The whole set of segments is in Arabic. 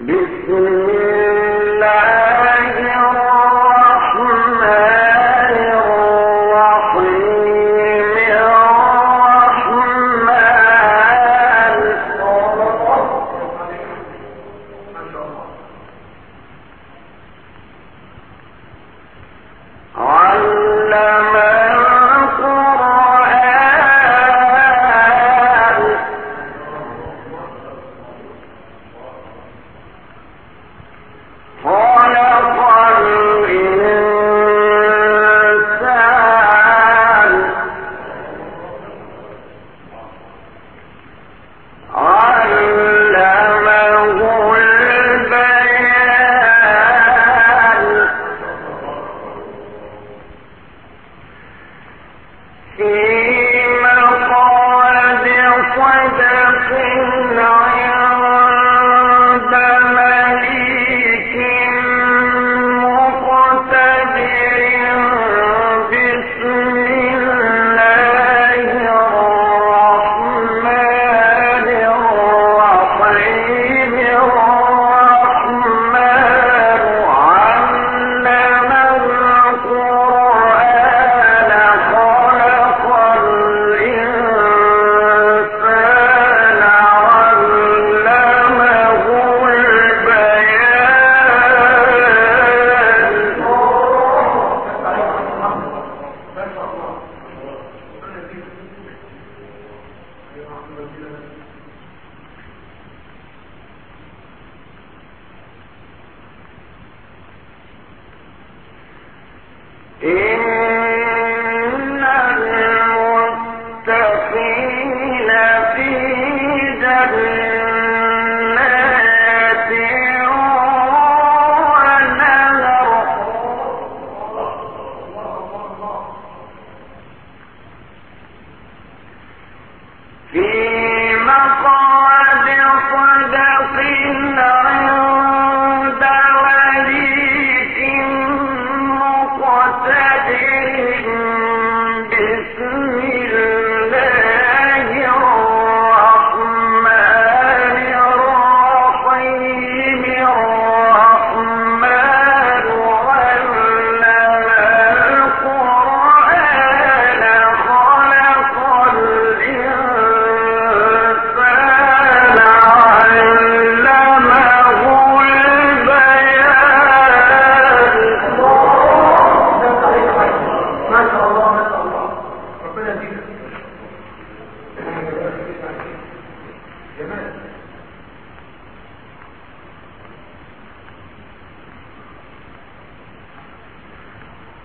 بسم الله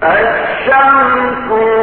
we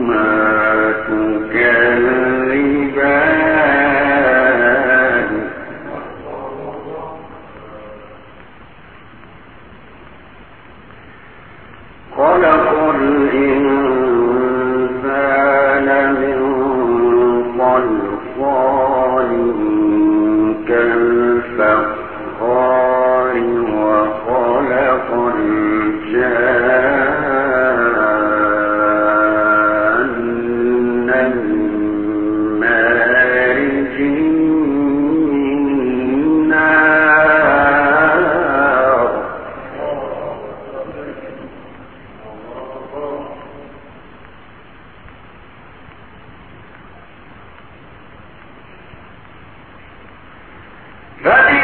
ما تؤمنون That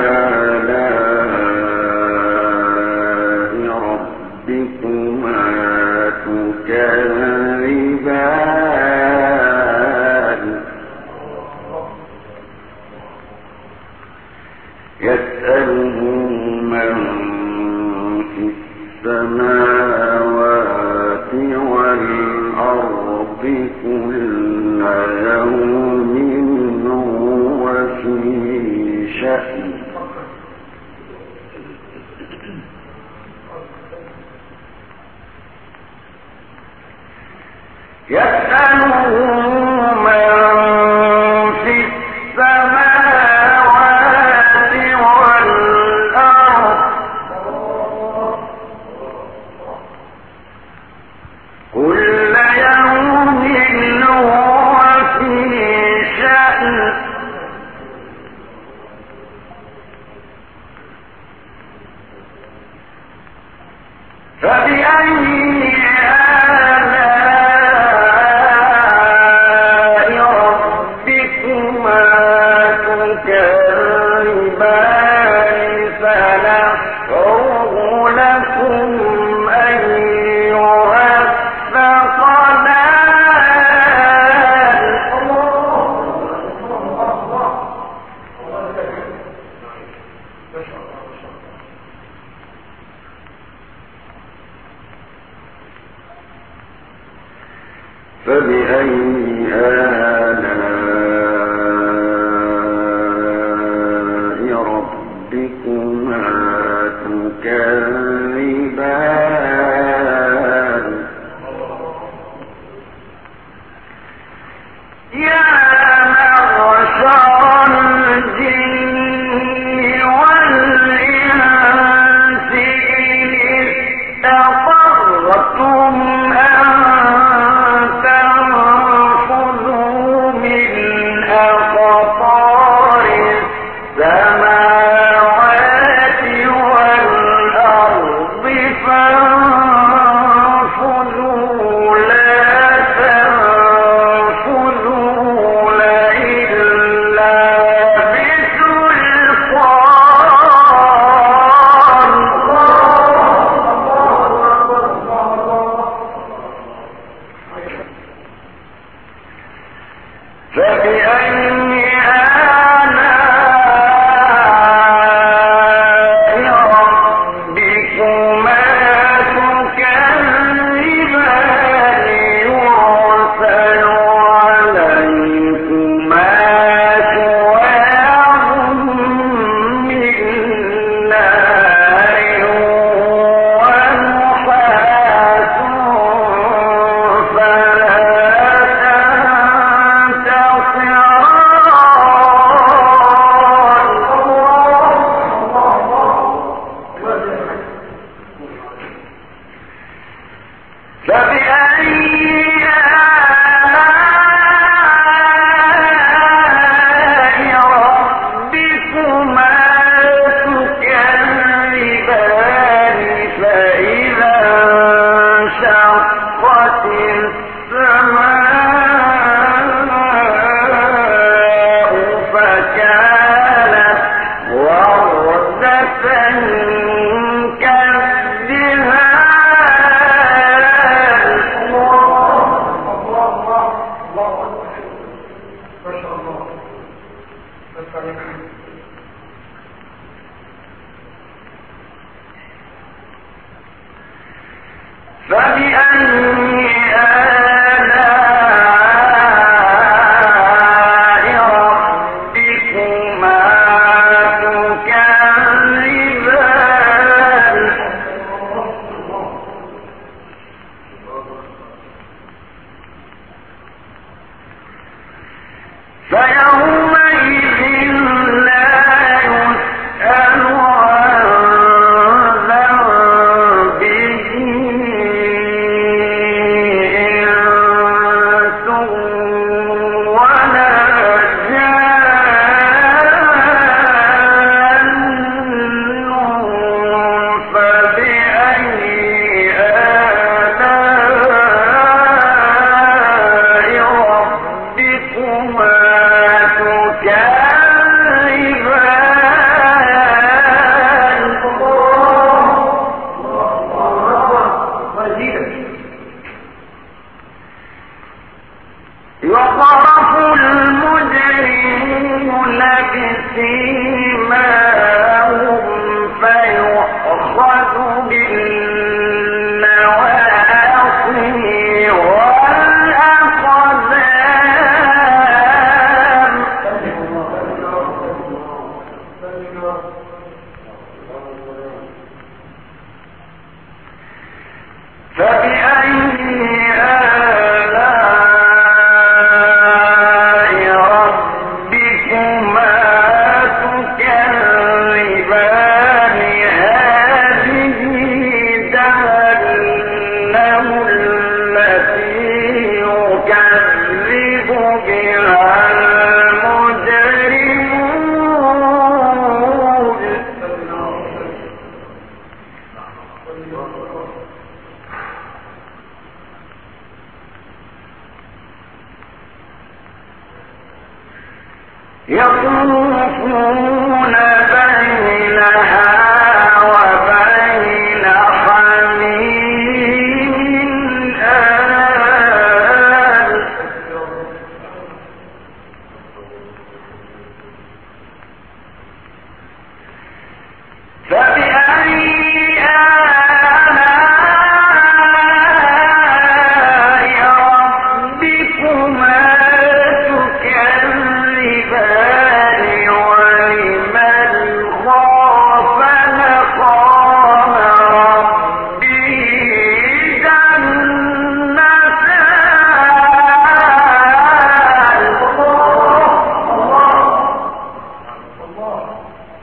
آلَاءِ فبأي آلام فَأَنْتَ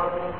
يطوفون